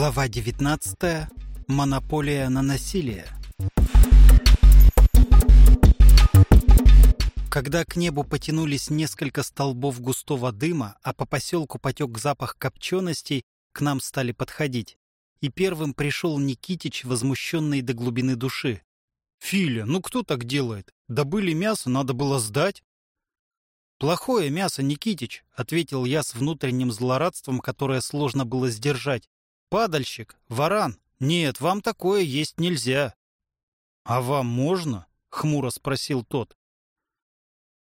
Глава 19. Монополия на насилие. Когда к небу потянулись несколько столбов густого дыма, а по поселку потек запах копченостей, к нам стали подходить. И первым пришел Никитич, возмущенный до глубины души. «Филя, ну кто так делает? Добыли мясо, надо было сдать». «Плохое мясо, Никитич», — ответил я с внутренним злорадством, которое сложно было сдержать. «Падальщик, варан, нет, вам такое есть нельзя». «А вам можно?» — хмуро спросил тот.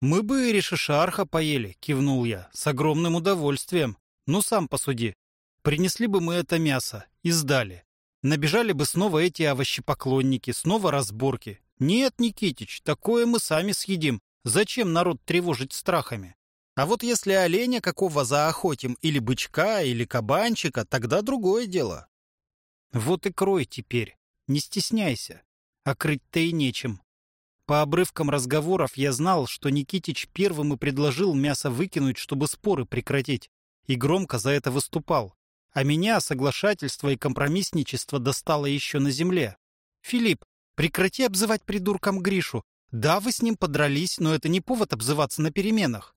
«Мы бы решишарха поели», — кивнул я, — «с огромным удовольствием. Ну, сам посуди. Принесли бы мы это мясо и сдали. Набежали бы снова эти овощепоклонники, снова разборки. Нет, Никитич, такое мы сами съедим. Зачем народ тревожить страхами? А вот если оленя какого заохотим, или бычка, или кабанчика, тогда другое дело. Вот и крой теперь. Не стесняйся. А крыть-то и нечем. По обрывкам разговоров я знал, что Никитич первым и предложил мясо выкинуть, чтобы споры прекратить, и громко за это выступал. А меня соглашательство и компромиссничество достало еще на земле. «Филипп, прекрати обзывать придурком Гришу. Да, вы с ним подрались, но это не повод обзываться на переменах.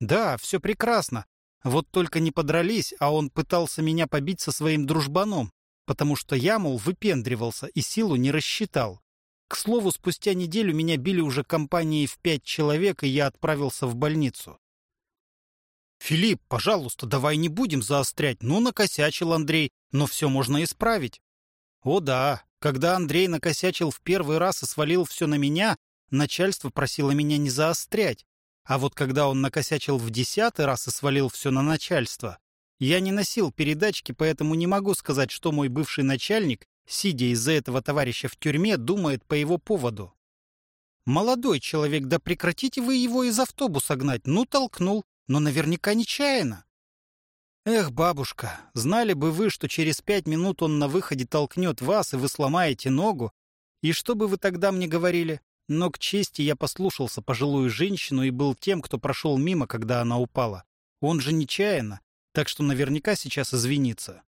Да, все прекрасно. Вот только не подрались, а он пытался меня побить со своим дружбаном, потому что я, мол, выпендривался и силу не рассчитал. К слову, спустя неделю меня били уже компанией в пять человек, и я отправился в больницу. «Филипп, пожалуйста, давай не будем заострять. Ну, накосячил Андрей, но все можно исправить». «О да, когда Андрей накосячил в первый раз и свалил все на меня, начальство просило меня не заострять. А вот когда он накосячил в десятый раз и свалил все на начальство, я не носил передачки, поэтому не могу сказать, что мой бывший начальник, сидя из-за этого товарища в тюрьме, думает по его поводу. «Молодой человек, да прекратите вы его из автобуса гнать. Ну, толкнул, но наверняка нечаянно». «Эх, бабушка, знали бы вы, что через пять минут он на выходе толкнет вас, и вы сломаете ногу. И что бы вы тогда мне говорили? Но к чести я послушался пожилую женщину и был тем, кто прошел мимо, когда она упала. Он же нечаянно, так что наверняка сейчас извинится.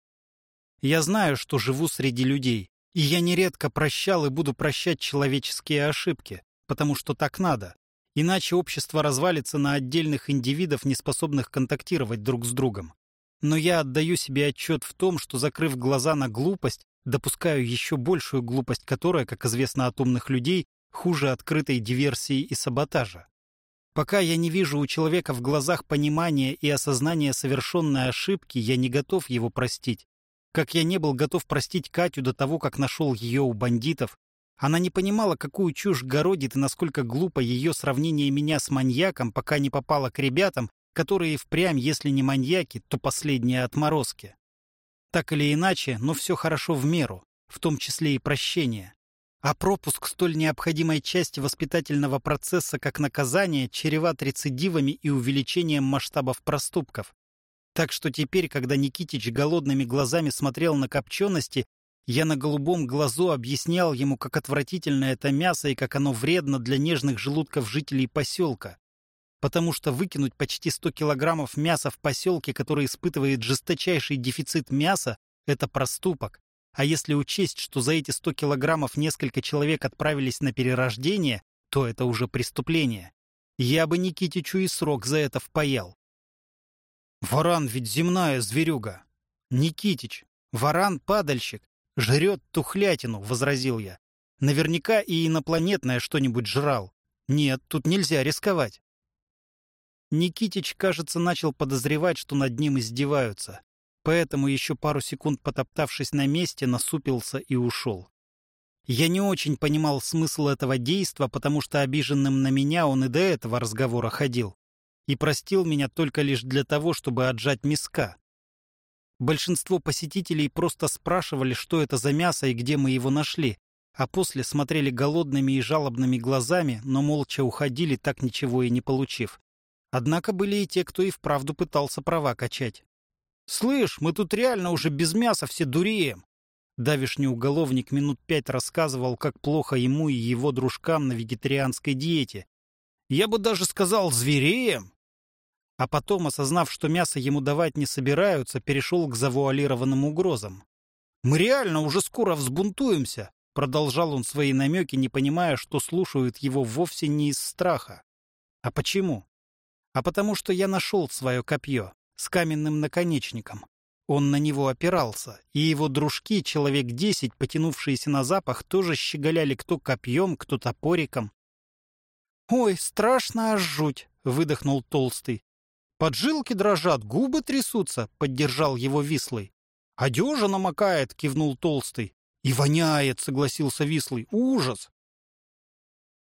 Я знаю, что живу среди людей, и я нередко прощал и буду прощать человеческие ошибки, потому что так надо. Иначе общество развалится на отдельных индивидов, не способных контактировать друг с другом. Но я отдаю себе отчет в том, что, закрыв глаза на глупость, допускаю еще большую глупость, которая, как известно от умных людей, хуже открытой диверсии и саботажа. Пока я не вижу у человека в глазах понимания и осознания совершенной ошибки, я не готов его простить. Как я не был готов простить Катю до того, как нашел ее у бандитов. Она не понимала, какую чушь городит и насколько глупо ее сравнение меня с маньяком, пока не попала к ребятам, которые впрямь, если не маньяки, то последние отморозки. Так или иначе, но все хорошо в меру, в том числе и прощение. А пропуск столь необходимой части воспитательного процесса, как наказание, чреват рецидивами и увеличением масштабов проступков. Так что теперь, когда Никитич голодными глазами смотрел на копчености, я на голубом глазу объяснял ему, как отвратительно это мясо и как оно вредно для нежных желудков жителей поселка. Потому что выкинуть почти 100 килограммов мяса в поселке, который испытывает жесточайший дефицит мяса, это проступок. А если учесть, что за эти 100 килограммов несколько человек отправились на перерождение, то это уже преступление. Я бы Никитичу и срок за это впаял. Варан ведь земная зверюга. Никитич, варан-падальщик, жрет тухлятину, возразил я. Наверняка и инопланетное что-нибудь жрал. Нет, тут нельзя рисковать. Никитич, кажется, начал подозревать, что над ним издеваются поэтому еще пару секунд потоптавшись на месте, насупился и ушел. Я не очень понимал смысл этого действа, потому что обиженным на меня он и до этого разговора ходил. И простил меня только лишь для того, чтобы отжать миска. Большинство посетителей просто спрашивали, что это за мясо и где мы его нашли, а после смотрели голодными и жалобными глазами, но молча уходили, так ничего и не получив. Однако были и те, кто и вправду пытался права качать. «Слышь, мы тут реально уже без мяса все дуреем!» Давишний уголовник минут пять рассказывал, как плохо ему и его дружкам на вегетарианской диете. «Я бы даже сказал, звереем!» А потом, осознав, что мясо ему давать не собираются, перешел к завуалированным угрозам. Мы реально уже скоро взбунтуемся, продолжал он свои намеки, не понимая, что слушают его вовсе не из страха. А почему? А потому что я нашел свое копье с каменным наконечником. Он на него опирался, и его дружки, человек десять, потянувшиеся на запах, тоже щеголяли кто копьем, кто топориком. «Ой, страшно аж жуть!» — выдохнул Толстый. «Поджилки дрожат, губы трясутся», — поддержал его Вислый. «Одежа намокает», — кивнул Толстый. «И воняет», — согласился Вислый. «Ужас!»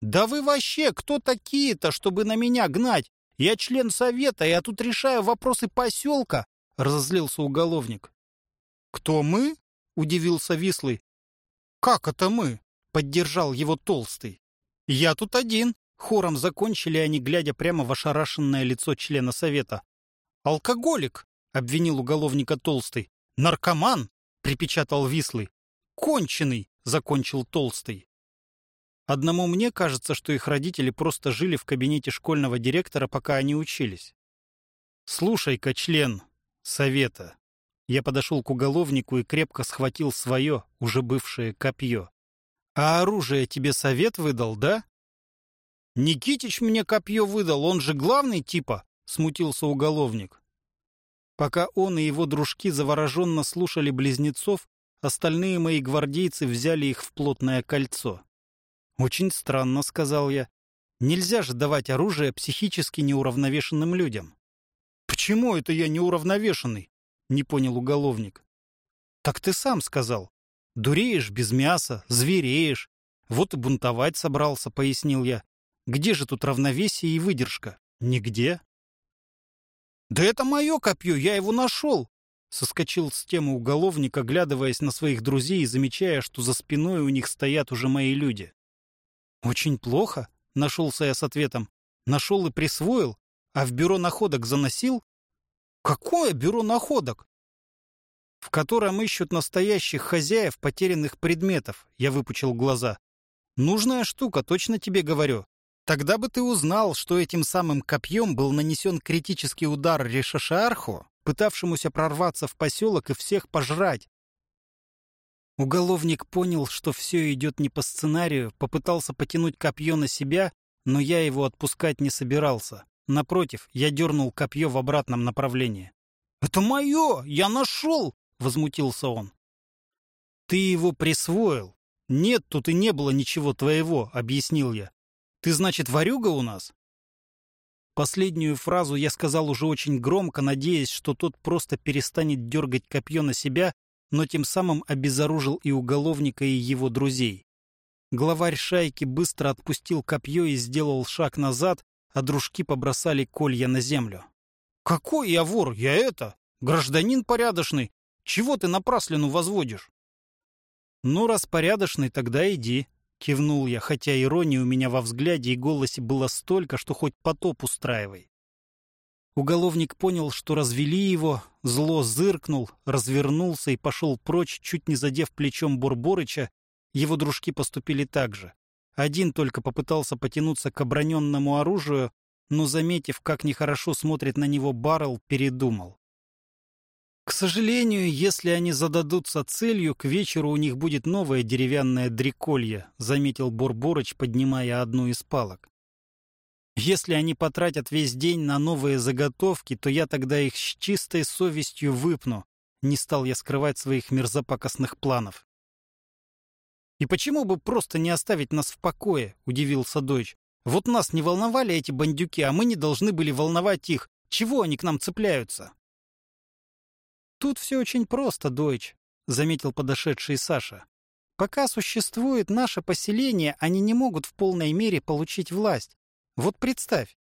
«Да вы вообще кто такие-то, чтобы на меня гнать? Я член совета, я тут решаю вопросы поселка», — разозлился уголовник. «Кто мы?» — удивился Вислый. «Как это мы?» — поддержал его Толстый. «Я тут один», — хором закончили они, глядя прямо в ошарашенное лицо члена совета. «Алкоголик», — обвинил уголовника Толстый. «Наркоман!» — припечатал Вислый. «Конченый!» — закончил Толстый. Одному мне кажется, что их родители просто жили в кабинете школьного директора, пока они учились. «Слушай-ка, член совета». Я подошел к уголовнику и крепко схватил свое, уже бывшее копье. «А оружие тебе совет выдал, да?» «Никитич мне копье выдал, он же главный типа», — смутился уголовник. Пока он и его дружки завороженно слушали близнецов, остальные мои гвардейцы взяли их в плотное кольцо. «Очень странно», — сказал я. «Нельзя же давать оружие психически неуравновешенным людям». «Почему это я неуравновешенный?» — не понял уголовник. «Так ты сам сказал. Дуреешь без мяса, звереешь. Вот и бунтовать собрался», — пояснил я. «Где же тут равновесие и выдержка? Нигде». «Да это мое копье, я его нашел!» Соскочил с темы уголовник, оглядываясь на своих друзей и замечая, что за спиной у них стоят уже мои люди. «Очень плохо», — нашелся я с ответом. «Нашел и присвоил, а в бюро находок заносил?» «Какое бюро находок?» «В котором ищут настоящих хозяев потерянных предметов», — я выпучил глаза. «Нужная штука, точно тебе говорю. Тогда бы ты узнал, что этим самым копьем был нанесен критический удар Решашарху, пытавшемуся прорваться в поселок и всех пожрать. Уголовник понял, что все идет не по сценарию, попытался потянуть копье на себя, но я его отпускать не собирался. Напротив, я дернул копье в обратном направлении. «Это мое! Я нашел!» — возмутился он. «Ты его присвоил. Нет, тут и не было ничего твоего», — объяснил я. Ты, значит, ворюга у нас?» Последнюю фразу я сказал уже очень громко, надеясь, что тот просто перестанет дергать копье на себя, но тем самым обезоружил и уголовника, и его друзей. Главарь шайки быстро отпустил копье и сделал шаг назад, а дружки побросали колья на землю. «Какой я вор? Я это? Гражданин порядочный! Чего ты напраслину возводишь?» «Ну, раз порядочный, тогда иди», Кивнул я, хотя иронии у меня во взгляде и голосе было столько, что хоть потоп устраивай. Уголовник понял, что развели его, зло зыркнул, развернулся и пошел прочь, чуть не задев плечом Бурборыча. Его дружки поступили так же. Один только попытался потянуться к оброненному оружию, но, заметив, как нехорошо смотрит на него Баррелл, передумал. К сожалению, если они зададутся целью, к вечеру у них будет новое деревянное дреколье, заметил Борборыч, поднимая одну из палок. Если они потратят весь день на новые заготовки, то я тогда их с чистой совестью выпну. Не стал я скрывать своих мерзопакостных планов. «И почему бы просто не оставить нас в покое?» — удивился дочь. «Вот нас не волновали эти бандюки, а мы не должны были волновать их. Чего они к нам цепляются?» «Тут все очень просто, дочь», — заметил подошедший Саша. «Пока существует наше поселение, они не могут в полной мере получить власть. Вот представь,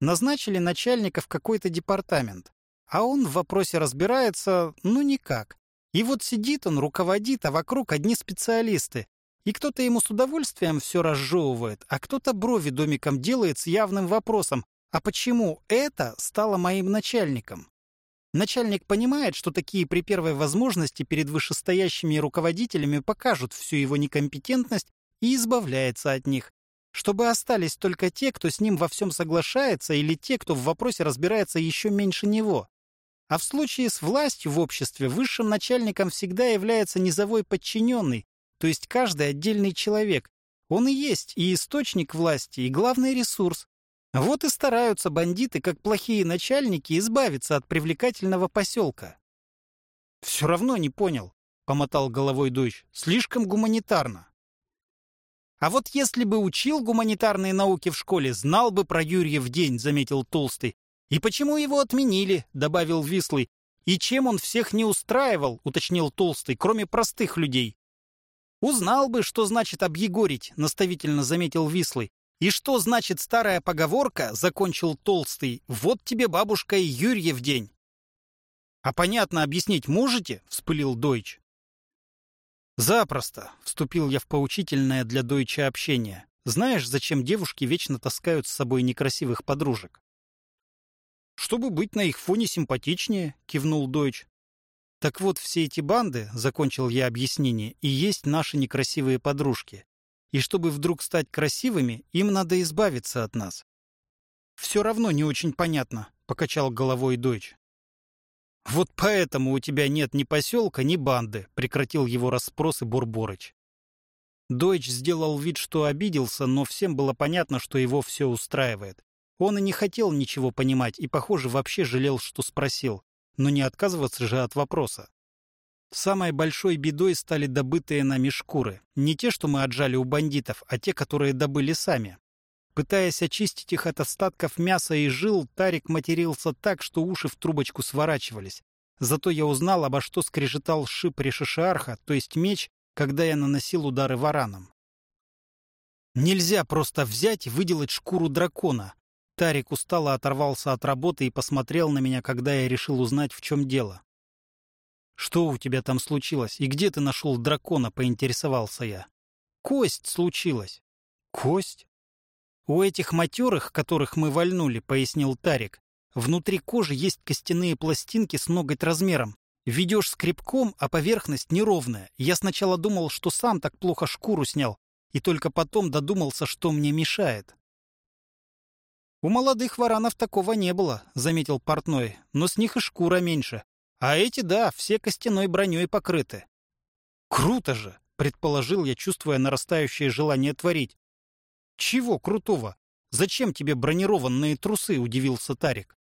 назначили начальника в какой-то департамент, а он в вопросе разбирается, ну, никак. И вот сидит он, руководит, а вокруг одни специалисты. И кто-то ему с удовольствием все разжевывает, а кто-то брови домиком делает с явным вопросом, а почему это стало моим начальником? Начальник понимает, что такие при первой возможности перед вышестоящими руководителями покажут всю его некомпетентность и избавляется от них, чтобы остались только те, кто с ним во всем соглашается, или те, кто в вопросе разбирается еще меньше него. А в случае с властью в обществе высшим начальником всегда является низовой подчиненный, то есть каждый отдельный человек. Он и есть и источник власти, и главный ресурс. Вот и стараются бандиты, как плохие начальники, избавиться от привлекательного поселка. «Все равно не понял», — помотал головой дочь. «Слишком гуманитарно». «А вот если бы учил гуманитарные науки в школе, знал бы про Юрьев день», — заметил Толстый. «И почему его отменили?» — добавил Вислый. «И чем он всех не устраивал?» — уточнил Толстый, кроме простых людей. «Узнал бы, что значит объегорить», — наставительно заметил Вислый. «И что значит старая поговорка?» — закончил Толстый. «Вот тебе, бабушка, и Юрьев день». «А понятно объяснить можете?» — вспылил Дойч. «Запросто», — вступил я в поучительное для Дойча общение. «Знаешь, зачем девушки вечно таскают с собой некрасивых подружек?» «Чтобы быть на их фоне симпатичнее», — кивнул Дойч. «Так вот, все эти банды, — закончил я объяснение, — и есть наши некрасивые подружки. И чтобы вдруг стать красивыми, им надо избавиться от нас». «Все равно не очень понятно», — покачал головой Дойч. «Вот поэтому у тебя нет ни поселка, ни банды», — прекратил его расспросы Бурборыч. Дойч сделал вид, что обиделся, но всем было понятно, что его все устраивает. Он и не хотел ничего понимать, и, похоже, вообще жалел, что спросил. Но не отказываться же от вопроса. Самой большой бедой стали добытые нами шкуры. Не те, что мы отжали у бандитов, а те, которые добыли сами. Пытаясь очистить их от остатков мяса и жил, Тарик матерился так, что уши в трубочку сворачивались. Зато я узнал, обо что скрежетал шип Решишарха, то есть меч, когда я наносил удары вараном. Нельзя просто взять и выделать шкуру дракона. Тарик устало оторвался от работы и посмотрел на меня, когда я решил узнать, в чем дело. «Что у тебя там случилось? И где ты нашел дракона?» — поинтересовался я. «Кость случилась». «Кость?» «У этих матерых, которых мы вальнули», — пояснил Тарик, «внутри кожи есть костяные пластинки с ноготь размером. Ведешь скребком, а поверхность неровная. Я сначала думал, что сам так плохо шкуру снял, и только потом додумался, что мне мешает». «У молодых варанов такого не было», — заметил портной, «но с них и шкура меньше. А эти, да, все костяной броней покрыты». «Круто же!» — предположил я, чувствуя нарастающее желание творить. «Чего крутого? Зачем тебе бронированные трусы?» — удивился Тарик.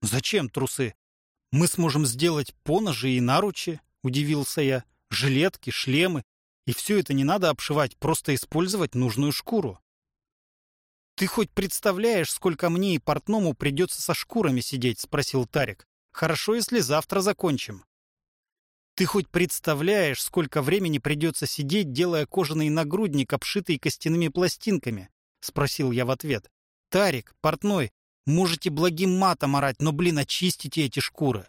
«Зачем трусы? Мы сможем сделать поножи и наручи», — удивился я. «Жилетки, шлемы. И все это не надо обшивать, просто использовать нужную шкуру». «Ты хоть представляешь, сколько мне и портному придется со шкурами сидеть?» — спросил Тарик. «Хорошо, если завтра закончим». «Ты хоть представляешь, сколько времени придется сидеть, делая кожаный нагрудник, обшитый костяными пластинками?» — спросил я в ответ. «Тарик, портной, можете благим матом орать, но, блин, очистите эти шкуры».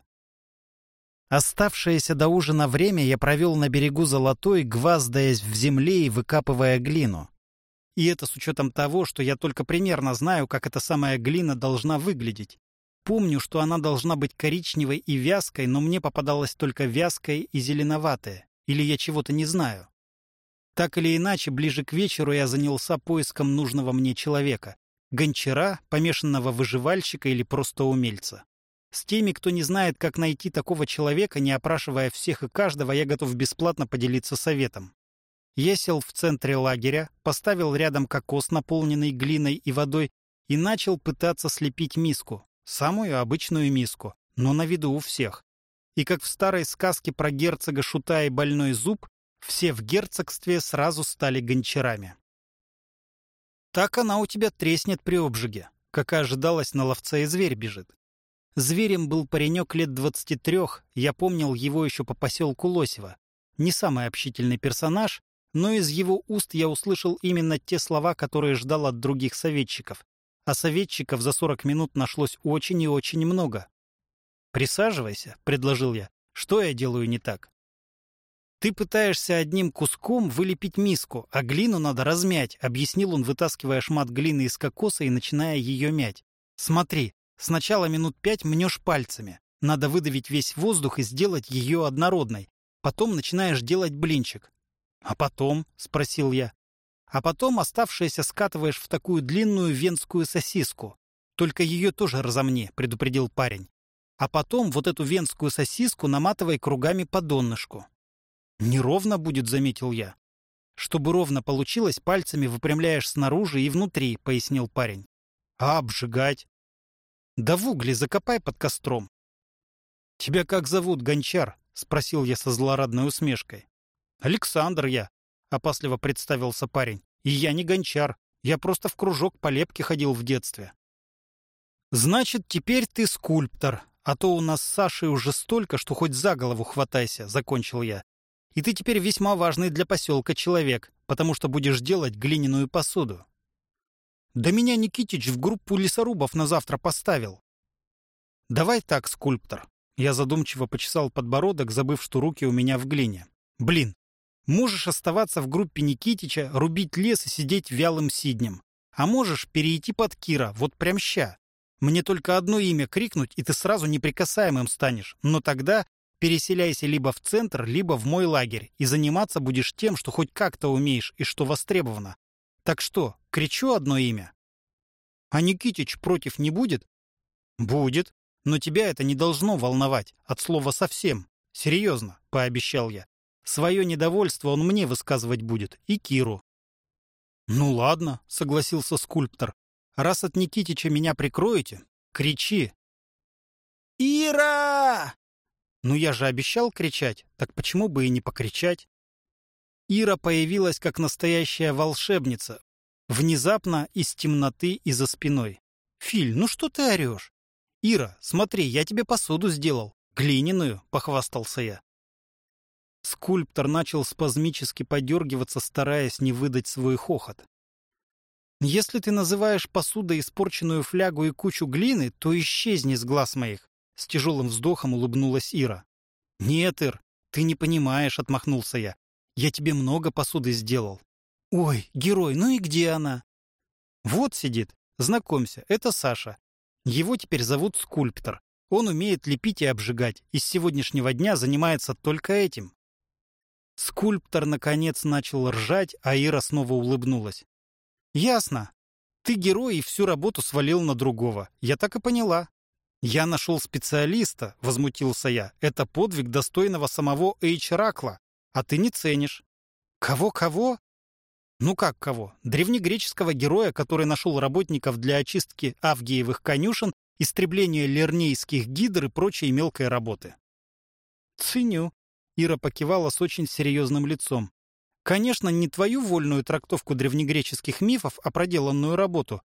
Оставшееся до ужина время я провел на берегу Золотой, гваздаясь в земле и выкапывая глину. И это с учетом того, что я только примерно знаю, как эта самая глина должна выглядеть. Помню, что она должна быть коричневой и вязкой, но мне попадалась только вязкая и зеленоватая. Или я чего-то не знаю. Так или иначе, ближе к вечеру я занялся поиском нужного мне человека. Гончара, помешанного выживальщика или просто умельца. С теми, кто не знает, как найти такого человека, не опрашивая всех и каждого, я готов бесплатно поделиться советом. Я сел в центре лагеря, поставил рядом кокос, наполненный глиной и водой, и начал пытаться слепить миску. Самую обычную миску, но на виду у всех. И как в старой сказке про герцога Шута и больной зуб, все в герцогстве сразу стали гончарами. Так она у тебя треснет при обжиге, как и ожидалось, на ловца и зверь бежит. Зверем был паренек лет двадцати трех, я помнил его еще по поселку Лосева. Не самый общительный персонаж, но из его уст я услышал именно те слова, которые ждал от других советчиков, а советчиков за 40 минут нашлось очень и очень много. «Присаживайся», — предложил я. «Что я делаю не так?» «Ты пытаешься одним куском вылепить миску, а глину надо размять», — объяснил он, вытаскивая шмат глины из кокоса и начиная ее мять. «Смотри, сначала минут пять мнешь пальцами. Надо выдавить весь воздух и сделать ее однородной. Потом начинаешь делать блинчик». «А потом?» — спросил я а потом оставшееся скатываешь в такую длинную венскую сосиску. Только ее тоже разомни, предупредил парень. а потом вот эту венскую сосиску наматывай кругами по донышку. Неровно будет, заметил я. Чтобы ровно получилось, пальцами выпрямляешь снаружи и внутри, пояснил парень. А обжигать? Да в угли закопай под костром. Тебя как зовут, гончар? Спросил я со злорадной усмешкой. Александр я, опасливо представился парень. И я не гончар, я просто в кружок по лепке ходил в детстве. Значит, теперь ты скульптор, а то у нас с Сашей уже столько, что хоть за голову хватайся, закончил я. И ты теперь весьма важный для поселка человек, потому что будешь делать глиняную посуду. Да меня Никитич в группу лесорубов на завтра поставил. Давай так, скульптор. Я задумчиво почесал подбородок, забыв, что руки у меня в глине. Блин, можешь оставаться в группе Никитича, рубить лес и сидеть вялым сиднем. А можешь перейти под Кира, вот прям ща. Мне только одно имя крикнуть, и ты сразу неприкасаемым станешь. Но тогда переселяйся либо в центр, либо в мой лагерь, и заниматься будешь тем, что хоть как-то умеешь и что востребовано. Так что, кричу одно имя? А Никитич против не будет? Будет. Но тебя это не должно волновать. От слова совсем. Серьезно, пообещал я. Свое недовольство он мне высказывать будет. И Киру. Ну ладно, согласился скульптор. Раз от Никитича меня прикроете, кричи. «Ира!» Ну я же обещал кричать, так почему бы и не покричать? Ира появилась как настоящая волшебница, внезапно из темноты и за спиной. «Филь, ну что ты орешь?» «Ира, смотри, я тебе посуду сделал. Глиняную», — похвастался я. Скульптор начал спазмически подергиваться, стараясь не выдать свой хохот. «Если ты называешь посудой испорченную флягу и кучу глины, то исчезни с глаз моих», — с тяжелым вздохом улыбнулась Ира. «Нет, Ир, ты не понимаешь», — отмахнулся я. «Я тебе много посуды сделал». «Ой, герой, ну и где она?» «Вот сидит. Знакомься, это Саша. Его теперь зовут Скульптор. Он умеет лепить и обжигать, и с сегодняшнего дня занимается только этим». Скульптор, наконец, начал ржать, а Ира снова улыбнулась. «Ясно. Ты герой и всю работу свалил на другого. Я так и поняла». «Я нашел специалиста», — возмутился я. «Это подвиг достойного самого Эйч Ракла. А ты не ценишь». «Кого-кого?» «Ну как кого? Древнегреческого героя, который нашел работников для очистки авгиевых конюшен, истребления лернейских гидр и прочей мелкой работы». «Ценю», — Ира покивала с очень серьезным лицом. Конечно, не твою вольную трактовку древнегреческих мифов, а проделанную работу.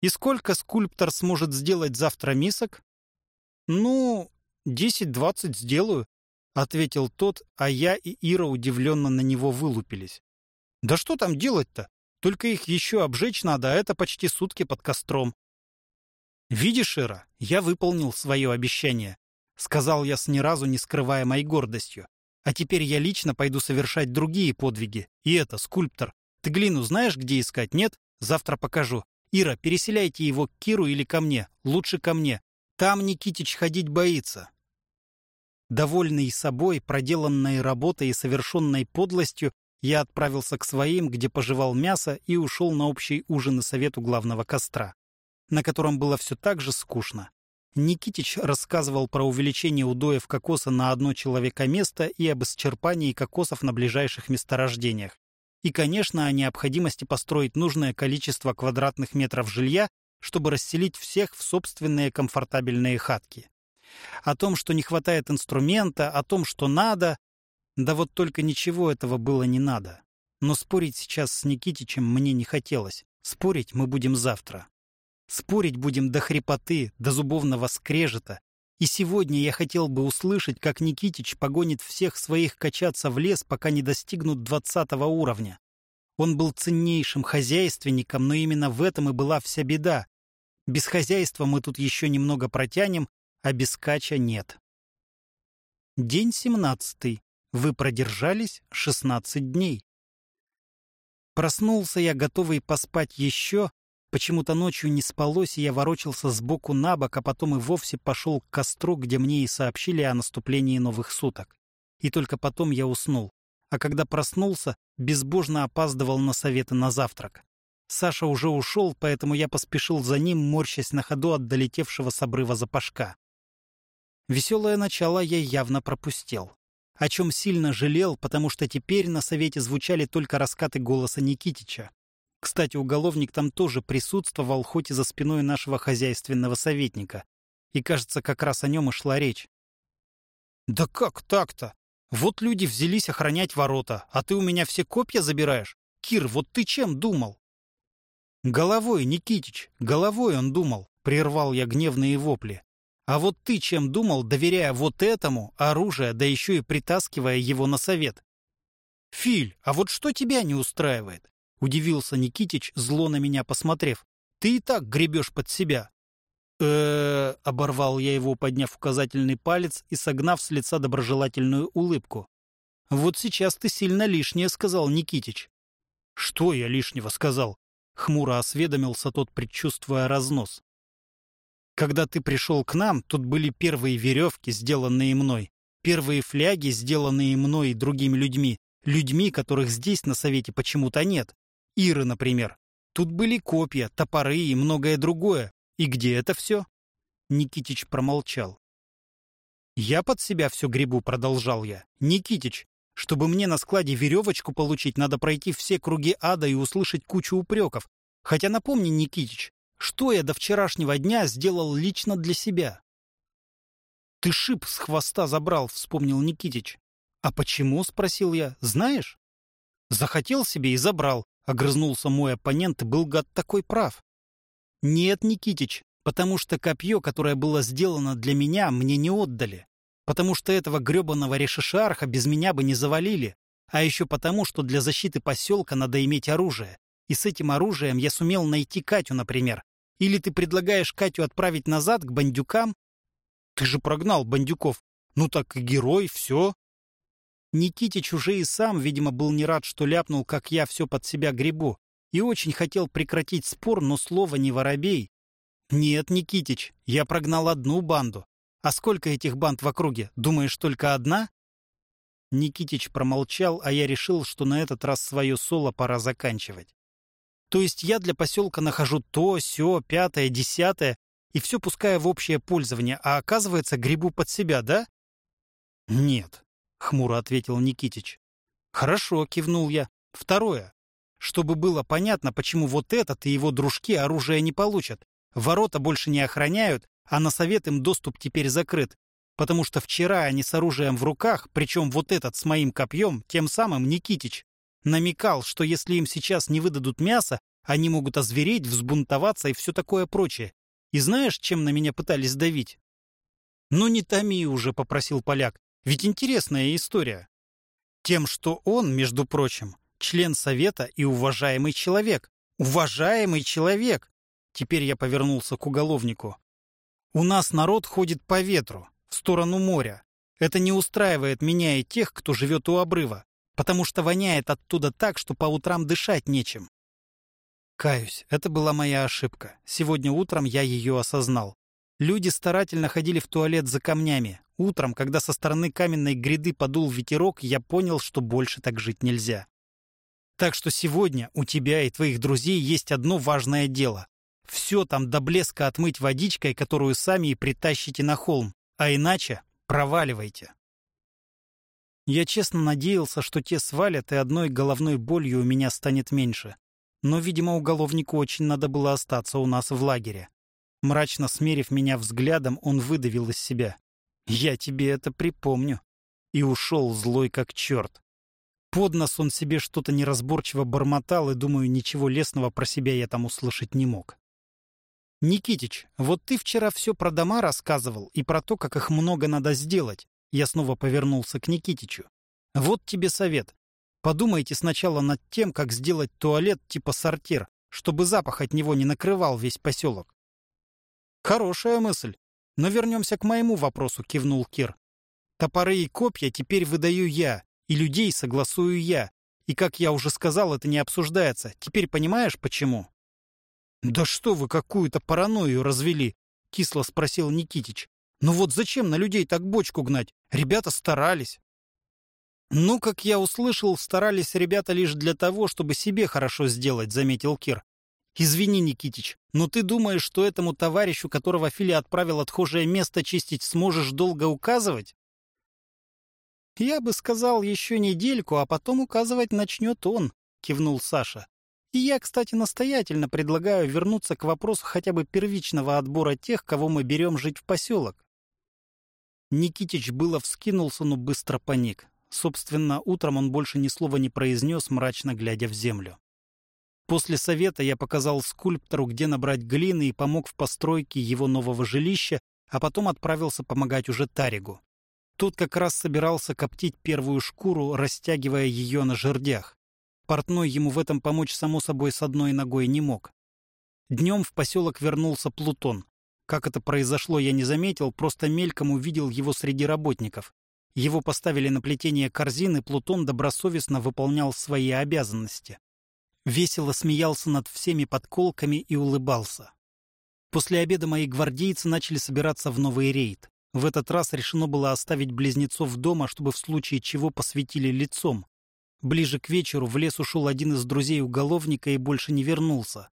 И сколько скульптор сможет сделать завтра мисок? Ну, десять-двадцать сделаю, ответил тот, а я и Ира удивленно на него вылупились. Да что там делать-то? Только их еще обжечь надо, а это почти сутки под костром. Видишь, Ира, я выполнил свое обещание, сказал я с ни разу не скрываемой гордостью. А теперь я лично пойду совершать другие подвиги. И это, скульптор. Ты глину знаешь, где искать, нет? Завтра покажу. Ира, переселяйте его к Киру или ко мне. Лучше ко мне. Там Никитич ходить боится. Довольный собой, проделанной работой и совершенной подлостью, я отправился к своим, где пожевал мясо, и ушел на общий ужин и совет у главного костра, на котором было все так же скучно. Никитич рассказывал про увеличение удоев кокоса на одно человека-место и об исчерпании кокосов на ближайших месторождениях. И, конечно, о необходимости построить нужное количество квадратных метров жилья, чтобы расселить всех в собственные комфортабельные хатки. О том, что не хватает инструмента, о том, что надо. Да вот только ничего этого было не надо. Но спорить сейчас с Никитичем мне не хотелось. Спорить мы будем завтра. Спорить будем до хрипоты, до зубовного скрежета. И сегодня я хотел бы услышать, как Никитич погонит всех своих качаться в лес, пока не достигнут двадцатого уровня. Он был ценнейшим хозяйственником, но именно в этом и была вся беда. Без хозяйства мы тут еще немного протянем, а без кача нет. День семнадцатый. Вы продержались шестнадцать дней. Проснулся я, готовый поспать еще, Почему-то ночью не спалось, и я ворочался сбоку на бок, а потом и вовсе пошел к костру, где мне и сообщили о наступлении новых суток. И только потом я уснул. А когда проснулся, безбожно опаздывал на советы на завтрак. Саша уже ушел, поэтому я поспешил за ним, морщась на ходу от долетевшего с обрыва запашка. Веселое начало я явно пропустил. О чем сильно жалел, потому что теперь на совете звучали только раскаты голоса Никитича. Кстати, уголовник там тоже присутствовал, хоть и за спиной нашего хозяйственного советника. И, кажется, как раз о нем и шла речь. «Да как так-то? Вот люди взялись охранять ворота, а ты у меня все копья забираешь? Кир, вот ты чем думал?» «Головой, Никитич, головой он думал», — прервал я гневные вопли. «А вот ты чем думал, доверяя вот этому оружие, да еще и притаскивая его на совет?» «Филь, а вот что тебя не устраивает?» — удивился Никитич, зло на меня посмотрев. «Ты и так гребешь под себя». э оборвал я его, подняв указательный палец и согнав с лица доброжелательную улыбку. «Вот сейчас ты сильно лишнее сказал, Никитич». «Что я лишнего сказал?» Хмуро осведомился тот, предчувствуя разнос. Когда ты пришел к нам, тут были первые веревки, сделанные мной, первые фляги, сделанные мной и другими людьми, людьми, которых здесь на совете почему-то нет. Иры, например. Тут были копья, топоры и многое другое. И где это все? Никитич промолчал. «Я под себя все грибу», — продолжал я. «Никитич, чтобы мне на складе веревочку получить, надо пройти все круги ада и услышать кучу упреков. Хотя напомни, Никитич, что я до вчерашнего дня сделал лично для себя? «Ты шип с хвоста забрал», — вспомнил Никитич. «А почему?» — спросил я. «Знаешь?» «Захотел себе и забрал», — огрызнулся мой оппонент был гад такой прав. «Нет, Никитич, потому что копье, которое было сделано для меня, мне не отдали потому что этого гребаного решишарха без меня бы не завалили, а еще потому, что для защиты поселка надо иметь оружие. И с этим оружием я сумел найти Катю, например. Или ты предлагаешь Катю отправить назад к бандюкам? Ты же прогнал бандюков. Ну так и герой, все. Никитич уже и сам, видимо, был не рад, что ляпнул, как я все под себя гребу, и очень хотел прекратить спор, но слово не воробей. Нет, Никитич, я прогнал одну банду, а сколько этих банд в округе? Думаешь, только одна? Никитич промолчал, а я решил, что на этот раз свое соло пора заканчивать. То есть я для поселка нахожу то, сё, пятое, десятое, и все пускаю в общее пользование, а оказывается, грибу под себя, да? Нет, хмуро ответил Никитич. Хорошо, кивнул я. Второе. Чтобы было понятно, почему вот этот и его дружки оружие не получат. Ворота больше не охраняют, а на совет им доступ теперь закрыт, потому что вчера они с оружием в руках, причем вот этот с моим копьем, тем самым Никитич, намекал, что если им сейчас не выдадут мясо, они могут озвереть, взбунтоваться и все такое прочее. И знаешь, чем на меня пытались давить? «Ну не томи уже», — попросил поляк, — «ведь интересная история». Тем, что он, между прочим, член совета и уважаемый человек. Уважаемый человек! Теперь я повернулся к уголовнику. У нас народ ходит по ветру, в сторону моря. Это не устраивает меня и тех, кто живет у обрыва, потому что воняет оттуда так, что по утрам дышать нечем. Каюсь, это была моя ошибка. Сегодня утром я ее осознал. Люди старательно ходили в туалет за камнями. Утром, когда со стороны каменной гряды подул ветерок, я понял, что больше так жить нельзя. Так что сегодня у тебя и твоих друзей есть одно важное дело все там до блеска отмыть водичкой, которую сами и притащите на холм, а иначе проваливайте. Я честно надеялся, что те свалят, и одной головной болью у меня станет меньше. Но, видимо, уголовнику очень надо было остаться у нас в лагере. Мрачно смерив меня взглядом, он выдавил из себя. «Я тебе это припомню». И ушел злой как черт. Под нос он себе что-то неразборчиво бормотал, и, думаю, ничего лесного про себя я там услышать не мог. «Никитич, вот ты вчера все про дома рассказывал и про то, как их много надо сделать». Я снова повернулся к Никитичу. «Вот тебе совет. Подумайте сначала над тем, как сделать туалет типа сортир, чтобы запах от него не накрывал весь поселок». «Хорошая мысль. Но вернемся к моему вопросу», — кивнул Кир. «Топоры и копья теперь выдаю я, и людей согласую я. И, как я уже сказал, это не обсуждается. Теперь понимаешь, почему?» «Да что вы какую-то паранойю развели?» — кисло спросил Никитич. «Ну вот зачем на людей так бочку гнать? Ребята старались». «Ну, как я услышал, старались ребята лишь для того, чтобы себе хорошо сделать», — заметил Кир. Извини, Никитич, но ты думаешь, что этому товарищу, которого Филя отправил отхожее место чистить, сможешь долго указывать? Я бы сказал еще недельку, а потом указывать начнет он, кивнул Саша. И я, кстати, настоятельно предлагаю вернуться к вопросу хотя бы первичного отбора тех, кого мы берем жить в поселок. Никитич было вскинулся, но быстро паник. Собственно, утром он больше ни слова не произнес, мрачно глядя в землю. После совета я показал скульптору, где набрать глины и помог в постройке его нового жилища, а потом отправился помогать уже Таригу. Тот как раз собирался коптить первую шкуру, растягивая ее на жердях. Портной ему в этом помочь, само собой, с одной ногой не мог. Днем в поселок вернулся Плутон. Как это произошло, я не заметил, просто мельком увидел его среди работников. Его поставили на плетение корзины, Плутон добросовестно выполнял свои обязанности весело смеялся над всеми подколками и улыбался. После обеда мои гвардейцы начали собираться в новый рейд. В этот раз решено было оставить близнецов дома, чтобы в случае чего посветили лицом. Ближе к вечеру в лес ушел один из друзей уголовника и больше не вернулся.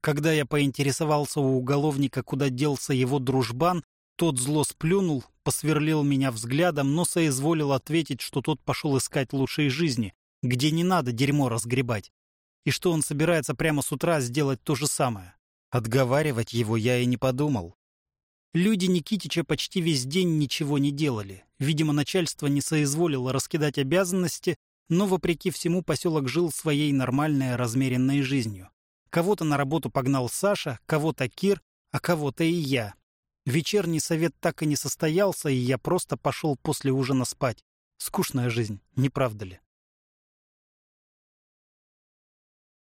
Когда я поинтересовался у уголовника, куда делся его дружбан, тот зло сплюнул, посверлил меня взглядом, но соизволил ответить, что тот пошел искать лучшей жизни, где не надо дерьмо разгребать и что он собирается прямо с утра сделать то же самое. Отговаривать его я и не подумал. Люди Никитича почти весь день ничего не делали. Видимо, начальство не соизволило раскидать обязанности, но, вопреки всему, поселок жил своей нормальной размеренной жизнью. Кого-то на работу погнал Саша, кого-то Кир, а кого-то и я. Вечерний совет так и не состоялся, и я просто пошел после ужина спать. Скучная жизнь, не правда ли?